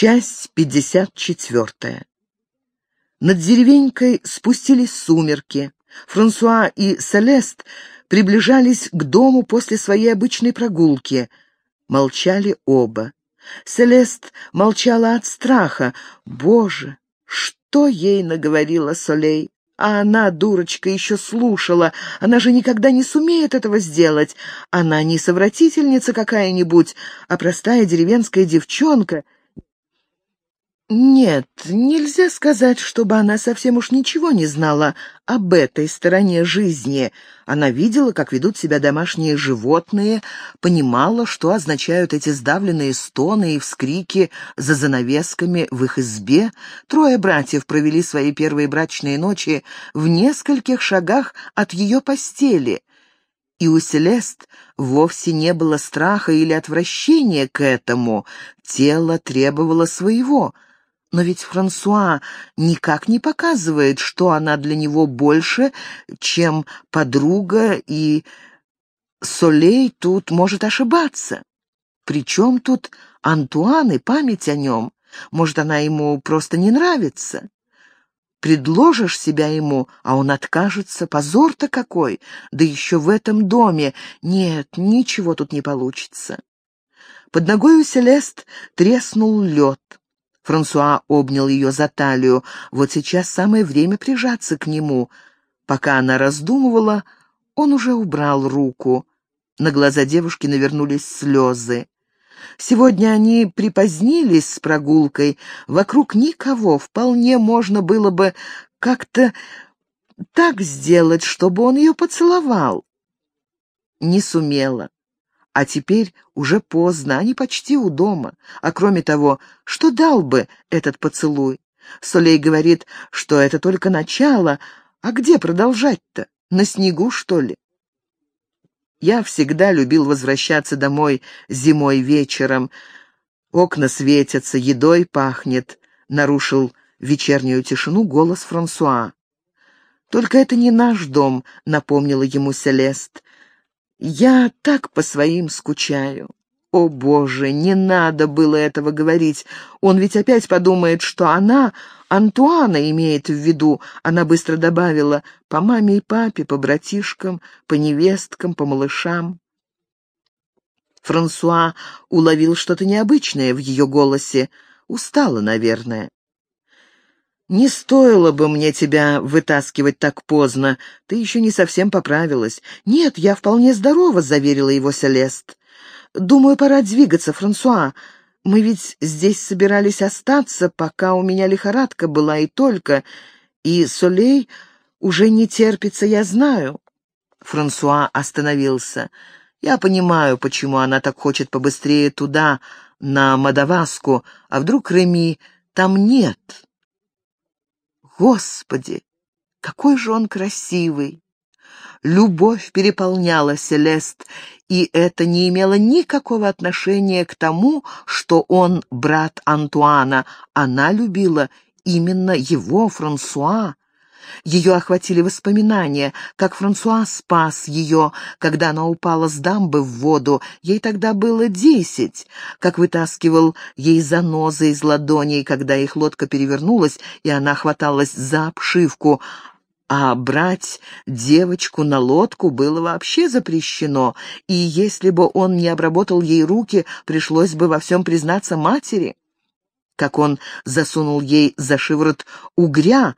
Часть 54. Над деревенькой спустились сумерки. Франсуа и Селест приближались к дому после своей обычной прогулки. Молчали оба. Селест молчала от страха. Боже, что ей наговорила Солей? А она, дурочка, еще слушала. Она же никогда не сумеет этого сделать. Она не совратительница какая-нибудь, а простая деревенская девчонка — нет, нельзя сказать, чтобы она совсем уж ничего не знала об этой стороне жизни. Она видела, как ведут себя домашние животные, понимала, что означают эти сдавленные стоны и вскрики за занавесками в их избе. Трое братьев провели свои первые брачные ночи в нескольких шагах от ее постели. И у Селест вовсе не было страха или отвращения к этому. Тело требовало своего — но ведь Франсуа никак не показывает, что она для него больше, чем подруга, и Солей тут может ошибаться. Причем тут Антуан и память о нем? Может, она ему просто не нравится? Предложишь себя ему, а он откажется. Позор-то какой! Да еще в этом доме. Нет, ничего тут не получится. Под ногой у Селест треснул лед. Франсуа обнял ее за талию. Вот сейчас самое время прижаться к нему. Пока она раздумывала, он уже убрал руку. На глаза девушки навернулись слезы. Сегодня они припозднились с прогулкой. Вокруг никого. Вполне можно было бы как-то так сделать, чтобы он ее поцеловал. Не сумела. А теперь уже поздно, они почти у дома. А кроме того, что дал бы этот поцелуй? Солей говорит, что это только начало. А где продолжать-то? На снегу, что ли? Я всегда любил возвращаться домой зимой вечером. Окна светятся, едой пахнет. Нарушил вечернюю тишину голос Франсуа. «Только это не наш дом», — напомнила ему Селест. Я так по своим скучаю. О, Боже, не надо было этого говорить. Он ведь опять подумает, что она Антуана имеет в виду. Она быстро добавила «по маме и папе, по братишкам, по невесткам, по малышам». Франсуа уловил что-то необычное в ее голосе. Устала, наверное. «Не стоило бы мне тебя вытаскивать так поздно. Ты еще не совсем поправилась». «Нет, я вполне здорова», — заверила его Селест. «Думаю, пора двигаться, Франсуа. Мы ведь здесь собирались остаться, пока у меня лихорадка была и только. И Солей уже не терпится, я знаю». Франсуа остановился. «Я понимаю, почему она так хочет побыстрее туда, на Мадаваску, а вдруг Реми там нет». Господи, какой же он красивый! Любовь переполняла Селест, и это не имело никакого отношения к тому, что он брат Антуана. Она любила именно его, Франсуа. Ее охватили воспоминания, как Франсуа спас ее, когда она упала с дамбы в воду, ей тогда было десять, как вытаскивал ей занозы из ладоней, когда их лодка перевернулась, и она хваталась за обшивку, а брать девочку на лодку было вообще запрещено, и если бы он не обработал ей руки, пришлось бы во всем признаться матери. Как он засунул ей за шиворот угря,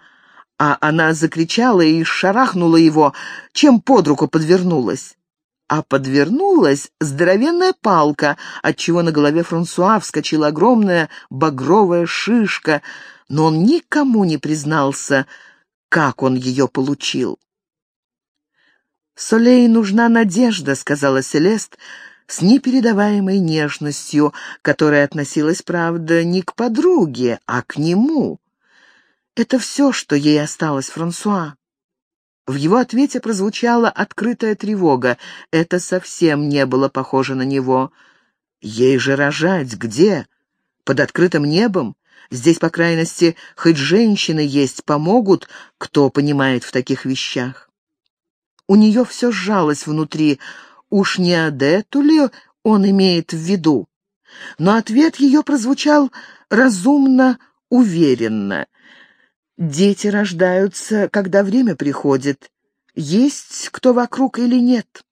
а она закричала и шарахнула его, чем под руку подвернулась. А подвернулась здоровенная палка, отчего на голове Франсуа вскочила огромная багровая шишка, но он никому не признался, как он ее получил. «Солей нужна надежда», — сказала Селест, с непередаваемой нежностью, которая относилась, правда, не к подруге, а к нему. Это все, что ей осталось, Франсуа. В его ответе прозвучала открытая тревога. Это совсем не было похоже на него. Ей же рожать где? Под открытым небом? Здесь, по крайности, хоть женщины есть, помогут, кто понимает в таких вещах. У нее все сжалось внутри. Уж не Адету ли он имеет в виду? Но ответ ее прозвучал разумно, уверенно. «Дети рождаются, когда время приходит. Есть кто вокруг или нет?»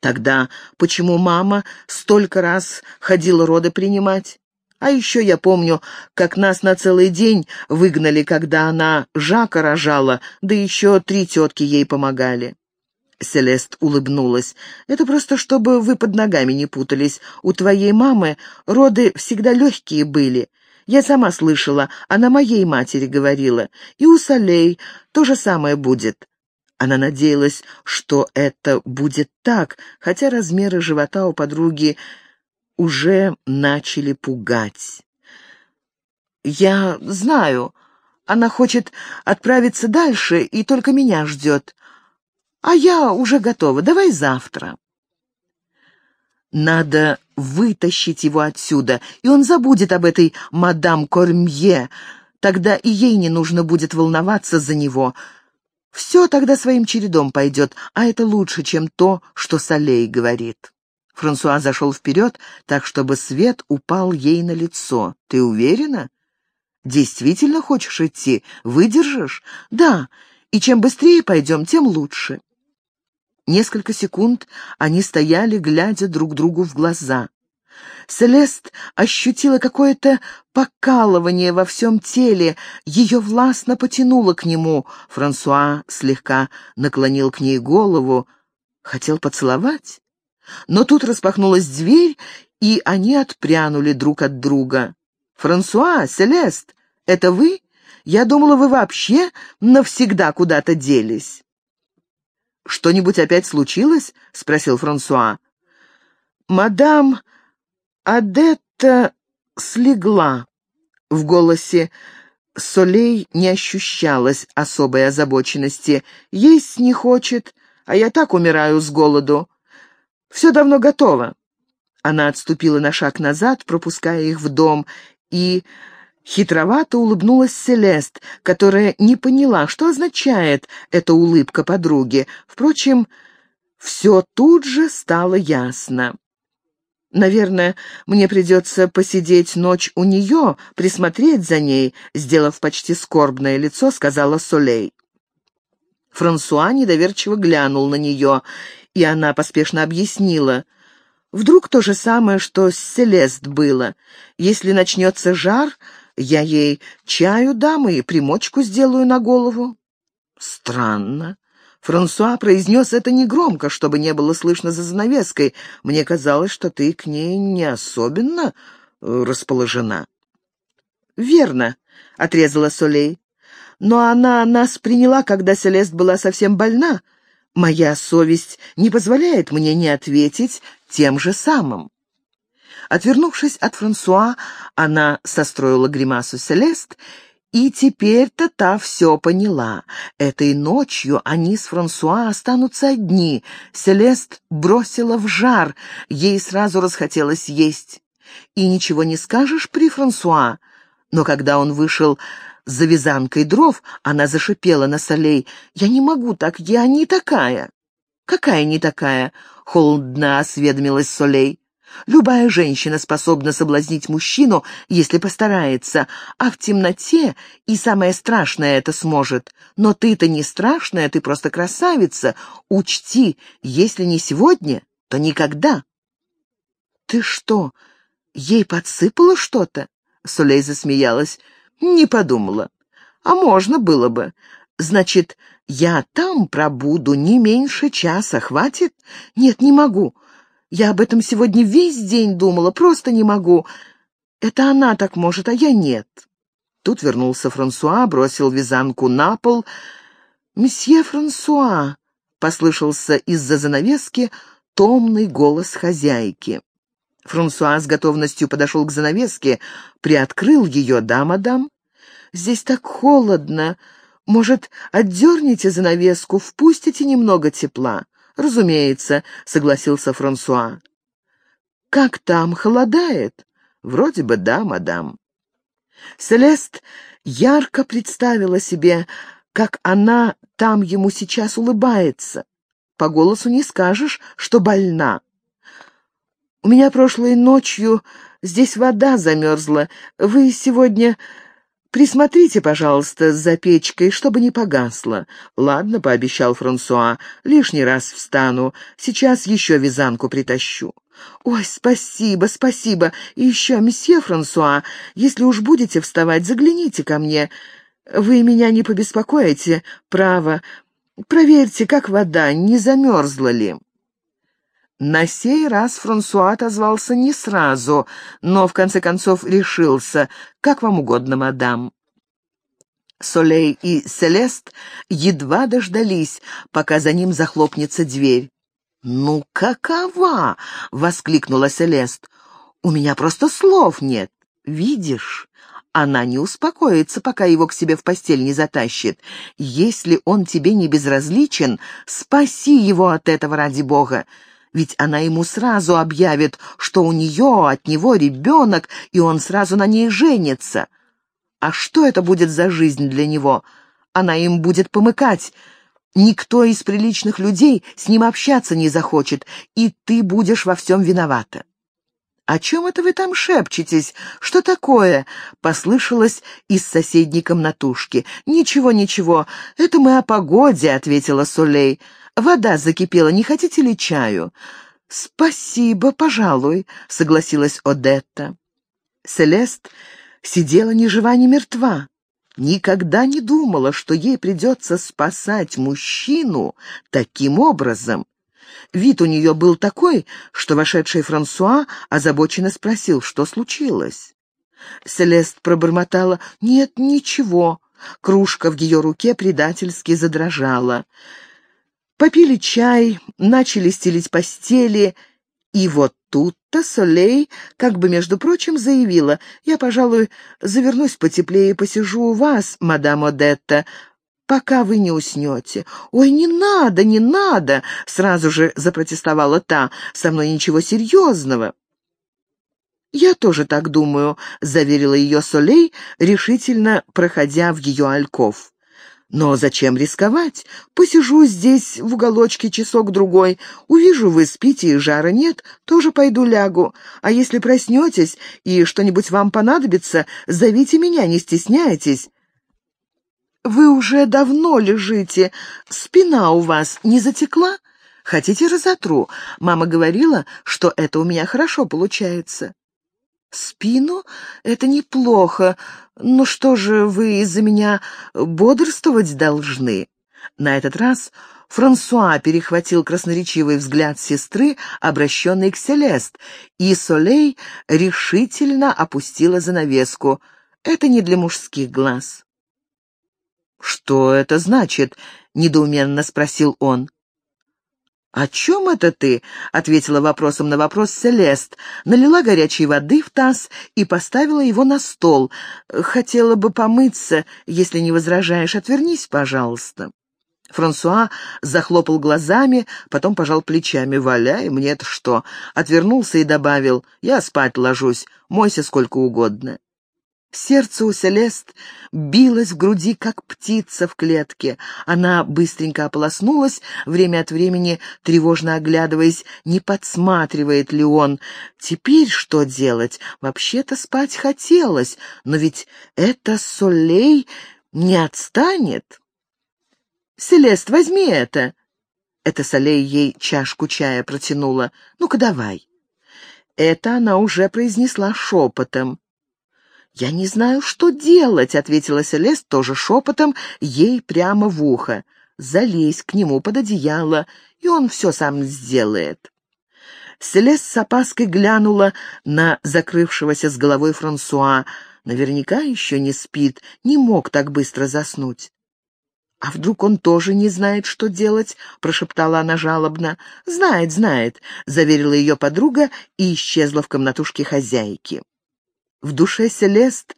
Тогда почему мама столько раз ходила роды принимать? А еще я помню, как нас на целый день выгнали, когда она Жака рожала, да еще три тетки ей помогали. Селест улыбнулась. «Это просто, чтобы вы под ногами не путались. У твоей мамы роды всегда легкие были. Я сама слышала, она моей матери говорила. И у Солей то же самое будет. Она надеялась, что это будет так, хотя размеры живота у подруги уже начали пугать. «Я знаю. Она хочет отправиться дальше и только меня ждет. А я уже готова. Давай завтра». Надо вытащить его отсюда, и он забудет об этой мадам Кормье. Тогда и ей не нужно будет волноваться за него. Все тогда своим чередом пойдет, а это лучше, чем то, что Солей говорит. Франсуа зашел вперед, так, чтобы свет упал ей на лицо. «Ты уверена? Действительно хочешь идти? Выдержишь? Да, и чем быстрее пойдем, тем лучше». Несколько секунд они стояли, глядя друг другу в глаза. Селест ощутила какое-то покалывание во всем теле, ее властно потянуло к нему. Франсуа слегка наклонил к ней голову, хотел поцеловать. Но тут распахнулась дверь, и они отпрянули друг от друга. «Франсуа, Селест, это вы? Я думала, вы вообще навсегда куда-то делись». «Что-нибудь опять случилось?» — спросил Франсуа. «Мадам Адетта слегла». В голосе Солей не ощущалось особой озабоченности. «Есть не хочет, а я так умираю с голоду. Все давно готово». Она отступила на шаг назад, пропуская их в дом, и хитровато улыбнулась Селест, которая не поняла, что означает эта улыбка подруги. Впрочем, все тут же стало ясно. «Наверное, мне придется посидеть ночь у нее, присмотреть за ней», сделав почти скорбное лицо, сказала Солей. Франсуа недоверчиво глянул на нее, и она поспешно объяснила. «Вдруг то же самое, что с Селест было. Если начнется жар, я ей чаю дам и примочку сделаю на голову». «Странно», Франсуа произнес это негромко, чтобы не было слышно за занавеской. Мне казалось, что ты к ней не особенно э, расположена. «Верно», — отрезала Солей. «Но она нас приняла, когда Селест была совсем больна. Моя совесть не позволяет мне не ответить тем же самым». Отвернувшись от Франсуа, она состроила гримасу Селест и теперь-то та все поняла. Этой ночью они с Франсуа останутся одни. Селест бросила в жар, ей сразу расхотелось есть. И ничего не скажешь при Франсуа. Но когда он вышел за вязанкой дров, она зашипела на солей. «Я не могу так, я не такая». «Какая не такая?» — холодно осведомилась Солей. Любая женщина способна соблазнить мужчину, если постарается, а в темноте и самое страшное это сможет. Но ты-то не страшная, ты просто красавица. Учти, если не сегодня, то никогда. Ты что, ей подсыпала что-то? Сулей засмеялась. Не подумала. А можно было бы. Значит, я там пробуду не меньше часа, хватит? Нет, не могу. Я об этом сегодня весь день думала, просто не могу. Это она так может, а я нет». Тут вернулся Франсуа, бросил вязанку на пол. «Месье Франсуа!» — послышался из-за занавески томный голос хозяйки. Франсуа с готовностью подошел к занавеске, приоткрыл ее. «Да, мадам? Здесь так холодно. Может, отдерните занавеску, впустите немного тепла?» «Разумеется», — согласился Франсуа. «Как там, холодает?» «Вроде бы да, мадам». Селест ярко представила себе, как она там ему сейчас улыбается. По голосу не скажешь, что больна. У меня прошлой ночью здесь вода замерзла. Вы сегодня присмотрите, пожалуйста, за печкой, чтобы не погасла. Ладно, пообещал Франсуа, лишний раз встану. Сейчас еще вязанку притащу. «Ой, спасибо, спасибо. И еще, месье Франсуа, если уж будете вставать, загляните ко мне. Вы меня не побеспокоите, право. Проверьте, как вода, не замерзла ли». На сей раз Франсуа отозвался не сразу, но в конце концов решился. «Как вам угодно, мадам». Солей и Селест едва дождались, пока за ним захлопнется дверь. «Ну, какова?» — воскликнула Селест. «У меня просто слов нет. Видишь?» Она не успокоится, пока его к себе в постель не затащит. Если он тебе не безразличен, спаси его от этого ради бога. Ведь она ему сразу объявит, что у нее от него ребенок, и он сразу на ней женится. А что это будет за жизнь для него? Она им будет помыкать. Никто из приличных людей с ним общаться не захочет, и ты будешь во всем виновата. «О чем это вы там шепчетесь? Что такое?» — послышалось из соседней комнатушки. «Ничего, ничего, это мы о погоде», — ответила Солей. «Вода закипела, не хотите ли чаю?» «Спасибо, пожалуй», — согласилась Одетта. Селест сидела ни жива, ни мертва. Никогда не думала, что ей придется спасать мужчину таким образом. Вид у нее был такой, что вошедший Франсуа озабоченно спросил, что случилось. Селест пробормотала «Нет, ничего». Кружка в ее руке предательски задрожала. Попили чай, начали стелить постели, и вот тут-то Солей, как бы, между прочим, заявила, «Я, пожалуй, завернусь потеплее и посижу у вас, мадам Одетта, пока вы не уснете». «Ой, не надо, не надо!» — сразу же запротестовала та. «Со мной ничего серьезного». «Я тоже так думаю», — заверила ее Солей, решительно проходя в ее альков. «Но зачем рисковать? Посижу здесь в уголочке часок-другой. Увижу, вы спите и жара нет, тоже пойду лягу. А если проснетесь и что-нибудь вам понадобится, зовите меня, не стесняйтесь. «Вы уже давно лежите. Спина у вас не затекла? Хотите, разотру? Мама говорила, что это у меня хорошо получается». «Спину? Это неплохо. Ну что же, вы из-за меня бодрствовать должны?» На этот раз Франсуа перехватил красноречивый взгляд сестры, обращенный к Селест, и Солей решительно опустила занавеску. «Это не для мужских глаз». «Что это значит?» — недоуменно спросил он. «О чем это ты?» — ответила вопросом на вопрос Селест, налила горячей воды в таз и поставила его на стол. «Хотела бы помыться, если не возражаешь. Отвернись, пожалуйста». Франсуа захлопал глазами, потом пожал плечами. «Валяй, мне это что?» Отвернулся и добавил. «Я спать ложусь, мойся сколько угодно». Сердце у Селест билось в груди, как птица в клетке. Она быстренько ополоснулась, время от времени тревожно оглядываясь, не подсматривает ли он. Теперь что делать? Вообще-то спать хотелось, но ведь это Солей не отстанет. «Селест, возьми это!» Это Солей ей чашку чая протянула. «Ну-ка давай!» Это она уже произнесла шепотом. «Я не знаю, что делать», — ответила Селест тоже шепотом, ей прямо в ухо. «Залезь к нему под одеяло, и он все сам сделает». Селест с опаской глянула на закрывшегося с головой Франсуа. Наверняка еще не спит, не мог так быстро заснуть. «А вдруг он тоже не знает, что делать?» — прошептала она жалобно. «Знает, знает», — заверила ее подруга и исчезла в комнатушке хозяйки. В душе Селест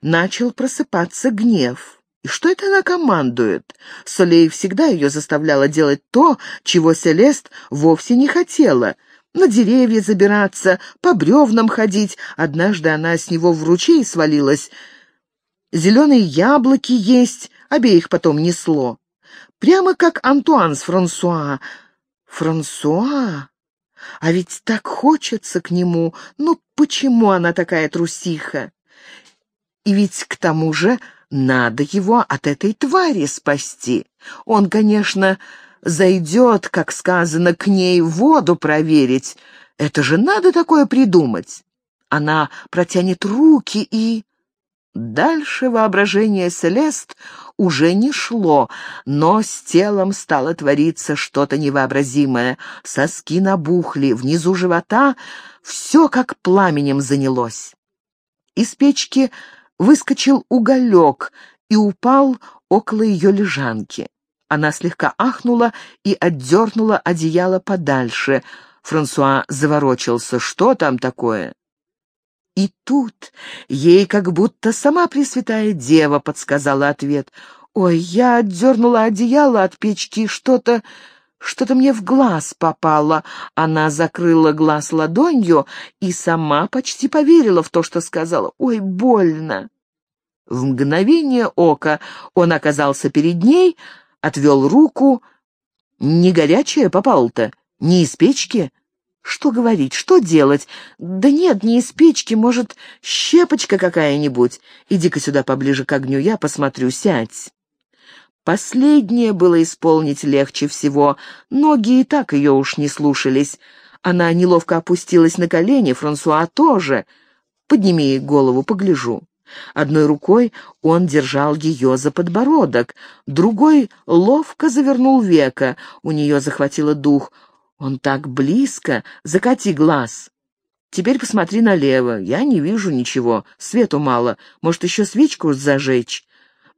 начал просыпаться гнев. И что это она командует? Солей всегда ее заставляла делать то, чего Селест вовсе не хотела. На деревья забираться, по бревнам ходить. Однажды она с него в ручей свалилась. Зеленые яблоки есть, обеих потом несло. Прямо как Антуан с Франсуа. Франсуа? А ведь так хочется к нему. Ну, почему она такая трусиха? И ведь к тому же надо его от этой твари спасти. Он, конечно, зайдет, как сказано, к ней воду проверить. Это же надо такое придумать. Она протянет руки и... Дальше воображение Селест уже не шло, но с телом стало твориться что-то невообразимое. Соски набухли, внизу живота все как пламенем занялось. Из печки выскочил уголек и упал около ее лежанки. Она слегка ахнула и отдернула одеяло подальше. Франсуа заворочился. «Что там такое?» И тут ей как будто сама Пресвятая Дева подсказала ответ. «Ой, я отдернула одеяло от печки, что-то... что-то мне в глаз попало». Она закрыла глаз ладонью и сама почти поверила в то, что сказала. «Ой, больно». В мгновение ока он оказался перед ней, отвел руку. «Не горячее попало-то? Не из печки?» Что говорить, что делать? Да нет, не из печки, может, щепочка какая-нибудь. Иди-ка сюда поближе к огню, я посмотрю, сядь. Последнее было исполнить легче всего. Ноги и так ее уж не слушались. Она неловко опустилась на колени, Франсуа тоже. Подними голову, погляжу. Одной рукой он держал ее за подбородок, другой ловко завернул века. У нее захватило дух — «Он так близко! Закати глаз!» «Теперь посмотри налево. Я не вижу ничего. Свету мало. Может, еще свечку зажечь?»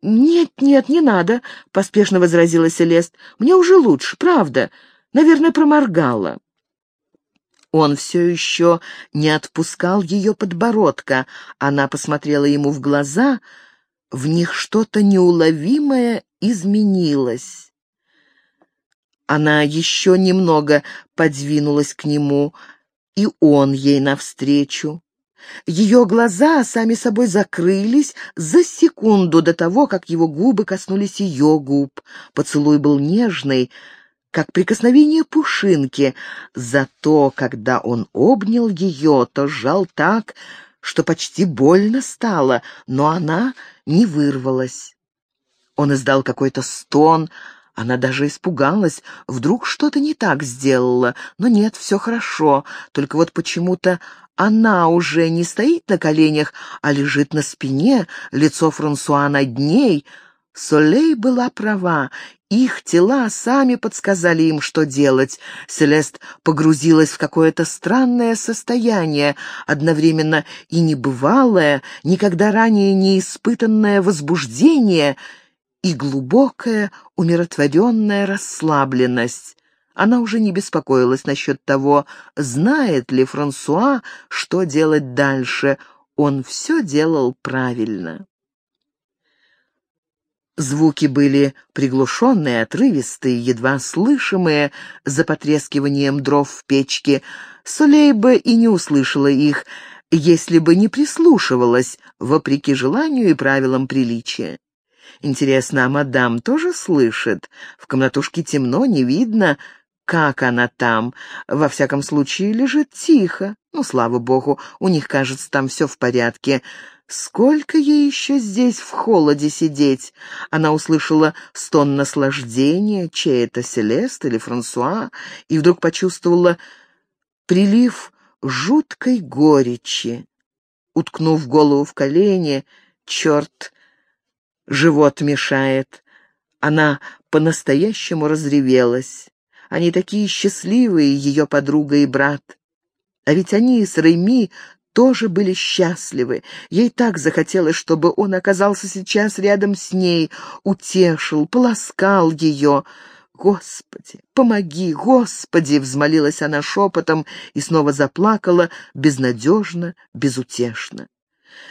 «Нет, нет, не надо», — поспешно возразила Селест. «Мне уже лучше, правда. Наверное, проморгала». Он все еще не отпускал ее подбородка. Она посмотрела ему в глаза. В них что-то неуловимое изменилось. Она еще немного подвинулась к нему, и он ей навстречу. Ее глаза сами собой закрылись за секунду до того, как его губы коснулись ее губ. Поцелуй был нежный, как прикосновение пушинки, зато, когда он обнял ее, то сжал так, что почти больно стало, но она не вырвалась. Он издал какой-то стон, она даже испугалась, вдруг что-то не так сделала. Но нет, все хорошо, только вот почему-то она уже не стоит на коленях, а лежит на спине, лицо Франсуа над ней. Солей была права, их тела сами подсказали им, что делать. Селест погрузилась в какое-то странное состояние, одновременно и небывалое, никогда ранее не испытанное возбуждение — и глубокая, умиротворенная расслабленность. Она уже не беспокоилась насчет того, знает ли Франсуа, что делать дальше. Он все делал правильно. Звуки были приглушенные, отрывистые, едва слышимые за потрескиванием дров в печке. Солей бы и не услышала их, если бы не прислушивалась, вопреки желанию и правилам приличия. Интересно, а мадам тоже слышит? В комнатушке темно, не видно, как она там. Во всяком случае, лежит тихо. Ну, слава богу, у них, кажется, там все в порядке. Сколько ей еще здесь в холоде сидеть? Она услышала стон наслаждения, чей это Селест или Франсуа, и вдруг почувствовала прилив жуткой горечи. Уткнув голову в колени, черт Живот мешает. Она по-настоящему разревелась. Они такие счастливые, ее подруга и брат. А ведь они с Рейми тоже были счастливы. Ей так захотелось, чтобы он оказался сейчас рядом с ней, утешил, полоскал ее. «Господи, помоги, Господи!» — взмолилась она шепотом и снова заплакала, безнадежно, безутешно.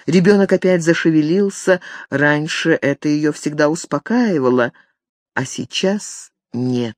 Ребенок опять зашевелился, раньше это ее всегда успокаивало, а сейчас нет.